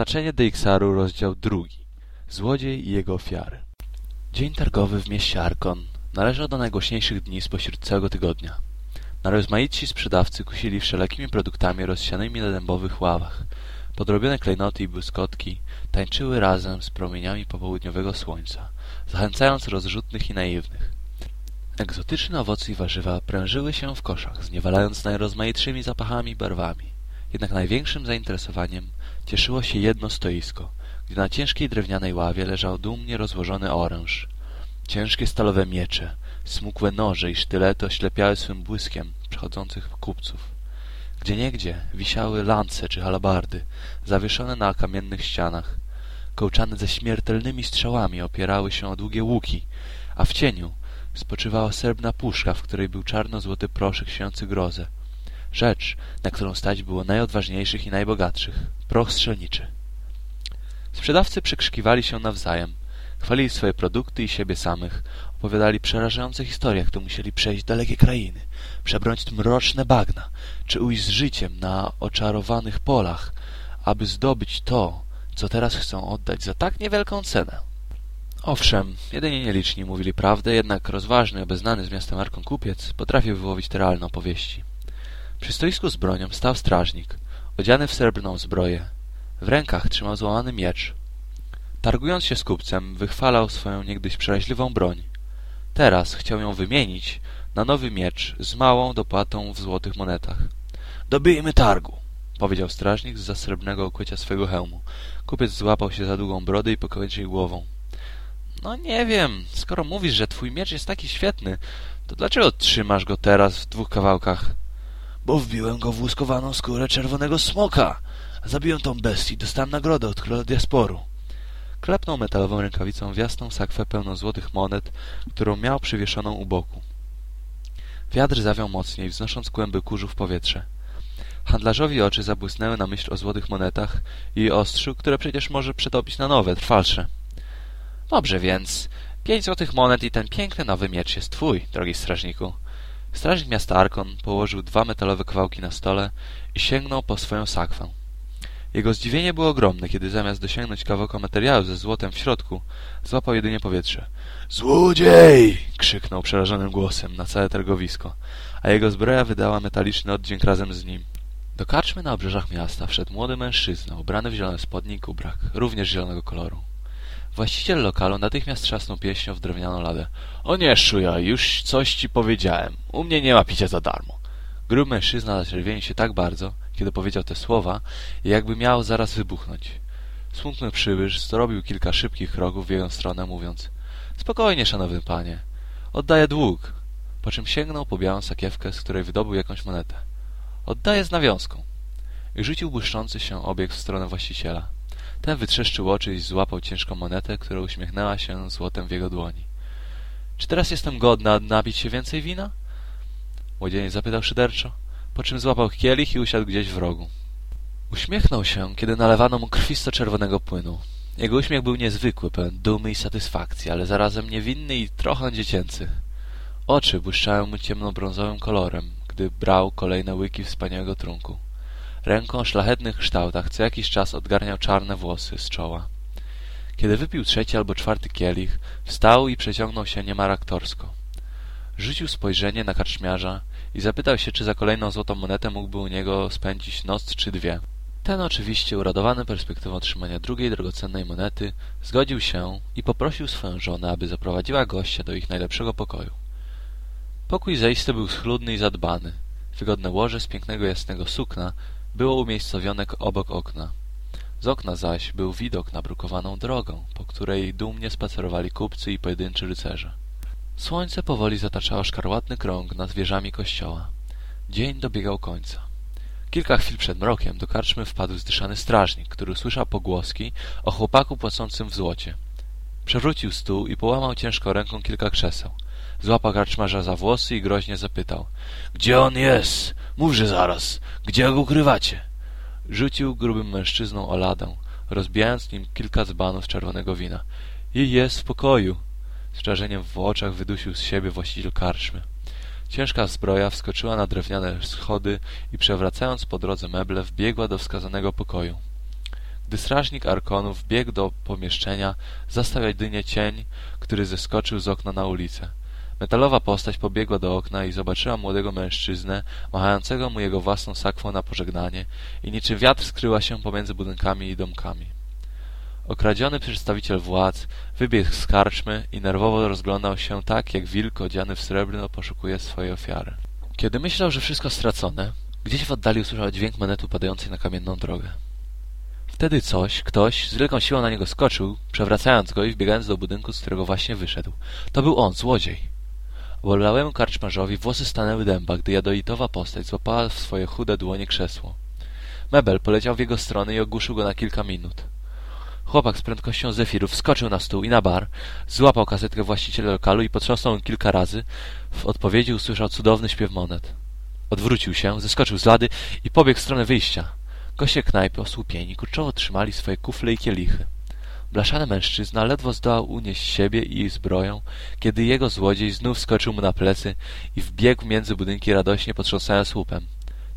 Przeznaczenie Deixaru, rozdział drugi. Złodziej i jego ofiary. Dzień targowy w mieście Arkon należał do najgłośniejszych dni spośród całego tygodnia. Najrozmaitsi sprzedawcy kusili wszelakimi produktami rozsianymi na dębowych ławach. Podrobione klejnoty i błyskotki tańczyły razem z promieniami popołudniowego słońca, zachęcając rozrzutnych i naiwnych. Egzotyczne owoce i warzywa prężyły się w koszach, zniewalając najrozmaitszymi zapachami i barwami. Jednak największym zainteresowaniem cieszyło się jedno stoisko, gdzie na ciężkiej drewnianej ławie leżał dumnie rozłożony oręż. Ciężkie stalowe miecze, smukłe noże i sztylety oślepiały swym błyskiem przechodzących kupców. Gdzieniegdzie wisiały lance czy halabardy, zawieszone na kamiennych ścianach. Kołczane ze śmiertelnymi strzałami opierały się o długie łuki, a w cieniu spoczywała srebrna puszka, w której był czarno-złoty proszek siejący grozę. Rzecz, na którą stać było najodważniejszych i najbogatszych. Proch strzelniczy. Sprzedawcy przekrzykiwali się nawzajem. Chwalili swoje produkty i siebie samych. Opowiadali przerażające historie, jak to musieli przejść dalekie krainy, przebrnąć mroczne bagna, czy ujść z życiem na oczarowanych polach, aby zdobyć to, co teraz chcą oddać za tak niewielką cenę. Owszem, jedynie nieliczni mówili prawdę, jednak rozważny, obeznany z miastem Arkon kupiec potrafił wyłowić te realne opowieści. Przy stoisku z bronią stał strażnik, odziany w srebrną zbroję. W rękach trzymał złamany miecz. Targując się z kupcem, wychwalał swoją niegdyś przeraźliwą broń. Teraz chciał ją wymienić na nowy miecz z małą dopłatą w złotych monetach. Dobijmy targu, powiedział strażnik z srebrnego okłycia swego hełmu. Kupiec złapał się za długą brodę i pokręcił głową. No nie wiem, skoro mówisz, że twój miecz jest taki świetny, to dlaczego trzymasz go teraz w dwóch kawałkach? Bo wbiłem go w łuskowaną skórę czerwonego smoka. Zabiłem tą bestię i dostałem nagrodę od króla diasporu. Klepnął metalową rękawicą w jasną sakwę pełną złotych monet, którą miał przywieszoną u boku. Wiatr zawiał mocniej, wznosząc kłęby kurzu w powietrze. Handlarzowi oczy zabłysnęły na myśl o złotych monetach i ostrzu, które przecież może przetopić na nowe, trwalsze. Dobrze więc, pięć złotych monet i ten piękny nowy miecz jest twój, drogi strażniku. Strażnik miasta Arkon położył dwa metalowe kawałki na stole i sięgnął po swoją sakwę. Jego zdziwienie było ogromne, kiedy zamiast dosięgnąć kawałka materiału ze złotem w środku, złapał jedynie powietrze. Złodziej! krzyknął przerażonym głosem na całe targowisko, a jego zbroja wydała metaliczny oddźwięk razem z nim. Do karczmy na obrzeżach miasta wszedł młody mężczyzna, ubrany w zielone spodnie i kubrak, również zielonego koloru. Właściciel lokalu natychmiast trzasnął pieśnią w drewnianą ladę. O nie, szuja, już coś ci powiedziałem. U mnie nie ma picia za darmo. Gruby mężczyzna zaczerwienił się tak bardzo, kiedy powiedział te słowa, jakby miał zaraz wybuchnąć. Smutny przybysz zrobił kilka szybkich kroków w jego stronę, mówiąc Spokojnie, szanowny panie. Oddaję dług. Po czym sięgnął po białą sakiewkę, z której wydobył jakąś monetę. Oddaję z nawiązką. I rzucił błyszczący się obieg w stronę właściciela. Ten wytrzeszczył oczy i złapał ciężką monetę, która uśmiechnęła się złotem w jego dłoni. Czy teraz jestem godna napić się więcej wina? Młodzieniec zapytał szyderczo, po czym złapał kielich i usiadł gdzieś w rogu. Uśmiechnął się, kiedy nalewano mu krwisto-czerwonego płynu. Jego uśmiech był niezwykły, pełen dumy i satysfakcji, ale zarazem niewinny i trochę dziecięcy. Oczy błyszczały mu ciemnobrązowym kolorem, gdy brał kolejne łyki wspaniałego trunku. Ręką o szlachetnych kształtach co jakiś czas odgarniał czarne włosy z czoła. Kiedy wypił trzeci albo czwarty kielich, wstał i przeciągnął się niemal aktorsko. Rzucił spojrzenie na karczmiarza i zapytał się, czy za kolejną złotą monetę mógłby u niego spędzić noc czy dwie. Ten oczywiście, uradowany perspektywą otrzymania drugiej drogocennej monety, zgodził się i poprosił swoją żonę, aby zaprowadziła gościa do ich najlepszego pokoju. Pokój zaiste był schludny i zadbany. Wygodne łoże z pięknego jasnego sukna było umiejscowione obok okna. Z okna zaś był widok na brukowaną drogę, po której dumnie spacerowali kupcy i pojedynczy rycerze. Słońce powoli zataczało szkarłatny krąg nad wieżami kościoła. Dzień dobiegał końca. Kilka chwil przed mrokiem do karczmy wpadł zdyszany strażnik, który usłyszał pogłoski o chłopaku płacącym w złocie. Przewrócił stół i połamał ciężko ręką kilka krzeseł. Złapał karczmarza za włosy i groźnie zapytał. — Gdzie on jest? Mówże zaraz. Gdzie go ukrywacie? Rzucił grubym mężczyzną o ladę, rozbijając nim kilka dzbanów czerwonego wina. — I jest w pokoju. Z czarzeniem w oczach wydusił z siebie właściciel karczmy. Ciężka zbroja wskoczyła na drewniane schody i przewracając po drodze meble wbiegła do wskazanego pokoju. Gdy strażnik Arkonów biegł do pomieszczenia, zastał jedynie cień, który zeskoczył z okna na ulicę. Metalowa postać pobiegła do okna i zobaczyła młodego mężczyznę, machającego mu jego własną sakwą na pożegnanie i niczym wiatr skryła się pomiędzy budynkami i domkami. Okradziony przedstawiciel władz wybiegł z karczmy i nerwowo rozglądał się tak, jak wilk odziany w srebrno poszukuje swojej ofiary. Kiedy myślał, że wszystko stracone, gdzieś w oddali usłyszał dźwięk monetu padającej na kamienną drogę. Wtedy coś, ktoś z wielką siłą na niego skoczył, przewracając go i wbiegając do budynku, z którego właśnie wyszedł. To był on, złodziej. Obolałemu karczmarzowi włosy stanęły dęba, gdy jadowitowa postać złapała w swoje chude dłonie krzesło. Mebel poleciał w jego stronę i ogłuszył go na kilka minut. Chłopak z prędkością zefiru wskoczył na stół i na bar, złapał kasetkę właściciela lokalu i potrząsnął ją kilka razy. W odpowiedzi usłyszał cudowny śpiew monet. Odwrócił się, zeskoczył z lady i pobiegł w stronę wyjścia. Goście knajpy osłupieni kurczowo trzymali swoje kufle i kielichy. Blaszany mężczyzna ledwo zdołał unieść siebie i zbroję, kiedy jego złodziej znów skoczył mu na plecy i wbiegł między budynki radośnie potrząsając łupem.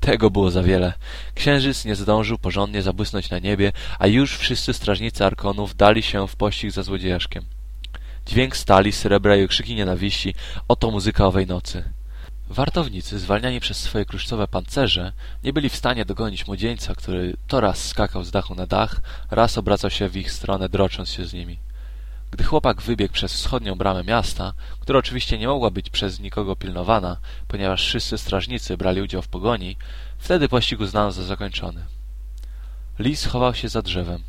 Tego było za wiele. Księżyc nie zdążył porządnie zabłysnąć na niebie, a już wszyscy strażnicy Arkonów dali się w pościg za złodziejaszkiem. Dźwięk stali, srebra i okrzyki nienawiści — oto muzyka owej nocy. Wartownicy, zwalniani przez swoje kruszcowe pancerze, nie byli w stanie dogonić młodzieńca, który to raz skakał z dachu na dach, raz obracał się w ich stronę, drocząc się z nimi. Gdy chłopak wybiegł przez wschodnią bramę miasta, która oczywiście nie mogła być przez nikogo pilnowana, ponieważ wszyscy strażnicy brali udział w pogoni, wtedy pościg uznano za zakończony. Lis chował się za drzewem,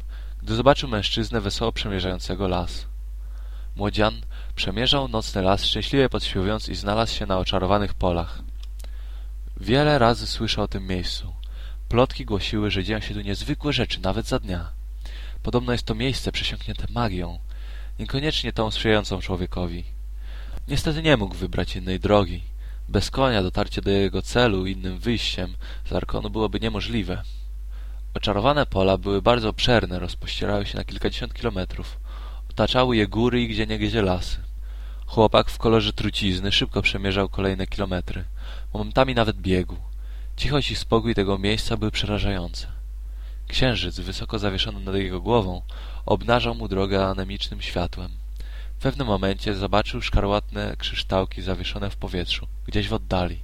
gdy zobaczył mężczyznę wesoło przemierzającego las. Młodzian przemierzał nocny las, szczęśliwie podśpiewując i znalazł się na oczarowanych polach. Wiele razy słyszał o tym miejscu. Plotki głosiły, że dzieją się tu niezwykłe rzeczy, nawet za dnia. Podobno jest to miejsce przesiąknięte magią, niekoniecznie tą sprzyjającą człowiekowi. Niestety nie mógł wybrać innej drogi. Bez konia dotarcie do jego celu innym wyjściem z Arkonu byłoby niemożliwe. Oczarowane pola były bardzo obszerne, rozpościerały się na kilkadziesiąt kilometrów. Otaczały je góry i gdzieniegdzie lasy. Chłopak w kolorze trucizny szybko przemierzał kolejne kilometry. Momentami nawet biegł. Cichość i spokój tego miejsca były przerażające. Księżyc, wysoko zawieszony nad jego głową, obnażał mu drogę anemicznym światłem. W pewnym momencie zobaczył szkarłatne kryształki zawieszone w powietrzu, gdzieś w oddali.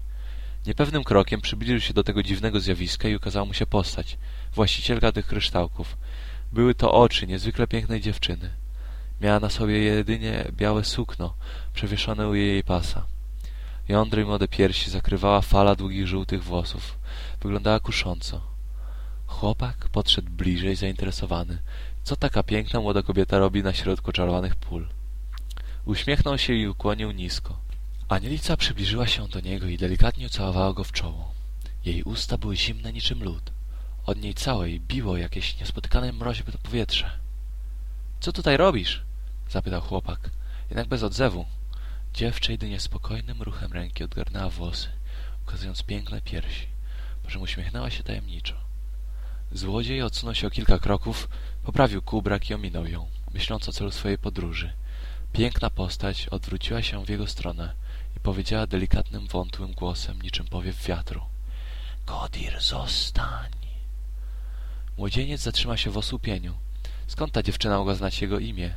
Niepewnym krokiem przybliżył się do tego dziwnego zjawiska i ukazała mu się postać, właścicielka tych kryształków. Były to oczy niezwykle pięknej dziewczyny. Miała na sobie jedynie białe sukno, przewieszone u jej pasa. Jądre i młode piersi zakrywała fala długich żółtych włosów. Wyglądała kusząco. Chłopak podszedł bliżej, zainteresowany. Co taka piękna młoda kobieta robi na środku czarowanych pól? Uśmiechnął się i ukłonił nisko. Anielica przybliżyła się do niego i delikatnie ucałowała go w czoło. Jej usta były zimne niczym lód. Od niej całej biło jakieś niespotykane mrozie powietrze. Co tutaj robisz? zapytał chłopak, jednak bez odzewu. Dziewczę jedynie spokojnym ruchem ręki odgarnęła włosy, ukazując piękne piersi, po czym uśmiechnęła się tajemniczo. Złodziej odsunął się o kilka kroków, poprawił kubrak i ominął ją, myśląc o celu swojej podróży. Piękna postać odwróciła się w jego stronę i powiedziała delikatnym, wątłym głosem, niczym powiew wiatru. Godir, zostań! Młodzieniec zatrzyma się w osłupieniu. Skąd ta dziewczyna mogła znać jego imię?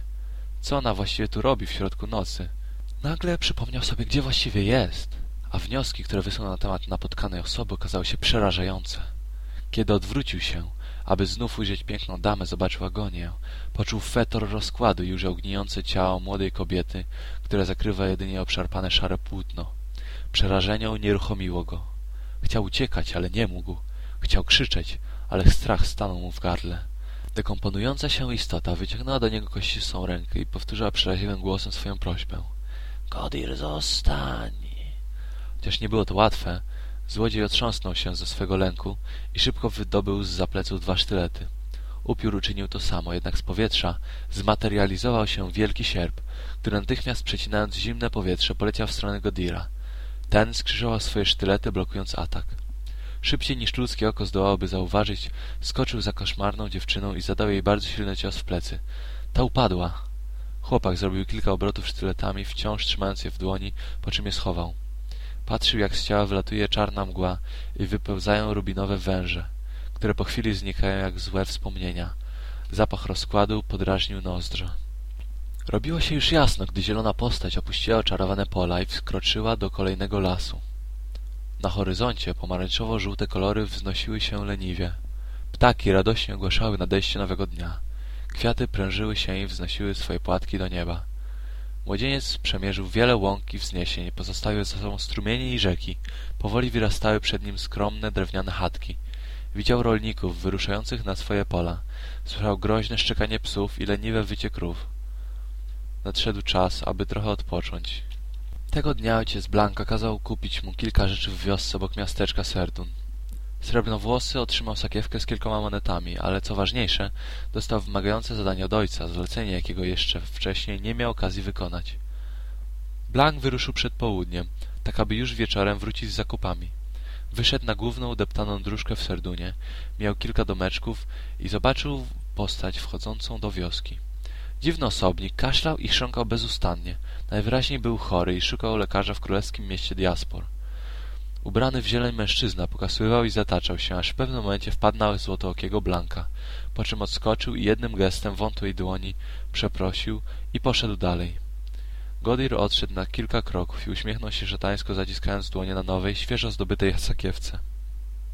Co ona właściwie tu robi w środku nocy? Nagle przypomniał sobie, gdzie właściwie jest, a wnioski, które wysłał na temat napotkanej osoby, okazały się przerażające. Kiedy odwrócił się, aby znów ujrzeć piękną damę, zobaczył agonię. Poczuł fetor rozkładu i ujrzał gnijące ciało młodej kobiety, które zakrywa jedynie obszarpane szare płótno. Przerażenie unieruchomiło go. Chciał uciekać, ale nie mógł. Chciał krzyczeć, ale strach stanął mu w gardle. Dekomponująca się istota wyciągnęła do niego kościstą rękę i powtórzyła przeraźliwym głosem swoją prośbę. Godir, zostań! Chociaż nie było to łatwe, złodziej otrząsnął się ze swego lęku i szybko wydobył z zapleców dwa sztylety. Upiór uczynił to samo, jednak z powietrza zmaterializował się wielki sierp, który natychmiast przecinając zimne powietrze poleciał w stronę Godira. Ten skrzyżował swoje sztylety, blokując atak. Szybciej niż ludzkie oko zdołałoby zauważyć, skoczył za koszmarną dziewczyną i zadał jej bardzo silny cios w plecy. Ta upadła. Chłopak zrobił kilka obrotów sztyletami, wciąż trzymając je w dłoni, po czym je schował. Patrzył, jak z ciała wylatuje czarna mgła i wypełzają rubinowe węże, które po chwili znikają jak złe wspomnienia. Zapach rozkładu podrażnił nozdrza. Robiło się już jasno, gdy zielona postać opuściła oczarowane pola i wkroczyła do kolejnego lasu. Na horyzoncie pomarańczowo-żółte kolory wznosiły się leniwie. Ptaki radośnie ogłaszały nadejście nowego dnia. Kwiaty prężyły się i wznosiły swoje płatki do nieba. Młodzieniec przemierzył wiele łąk i wzniesień, pozostawił za sobą strumienie i rzeki. Powoli wyrastały przed nim skromne, drewniane chatki. Widział rolników wyruszających na swoje pola. Słyszał groźne szczekanie psów i leniwe wycie krów. Nadszedł czas, aby trochę odpocząć. Tego dnia ojciec Blanka kazał kupić mu kilka rzeczy w wiosce obok miasteczka Serdun. Srebrnowłosy otrzymał sakiewkę z kilkoma monetami, ale co ważniejsze, dostał wymagające zadanie od ojca, zlecenie jakiego jeszcze wcześniej nie miał okazji wykonać. Blank wyruszył przed południem, tak aby już wieczorem wrócić z zakupami. Wyszedł na główną deptaną dróżkę w Serdunie, miał kilka domeczków i zobaczył postać wchodzącą do wioski. Dziwny osobnik kaszlał i chrząkał bezustannie. Najwyraźniej był chory i szukał lekarza w królewskim mieście Diaspor. Ubrany w zieleń mężczyzna pokazywał i zataczał się, aż w pewnym momencie wpadł na złotookiego Blanka, po czym odskoczył i jednym gestem wątłej dłoni przeprosił i poszedł dalej. Godir odszedł na kilka kroków i uśmiechnął się szatańsko zaciskając dłonie na nowej, świeżo zdobytej sakiewce.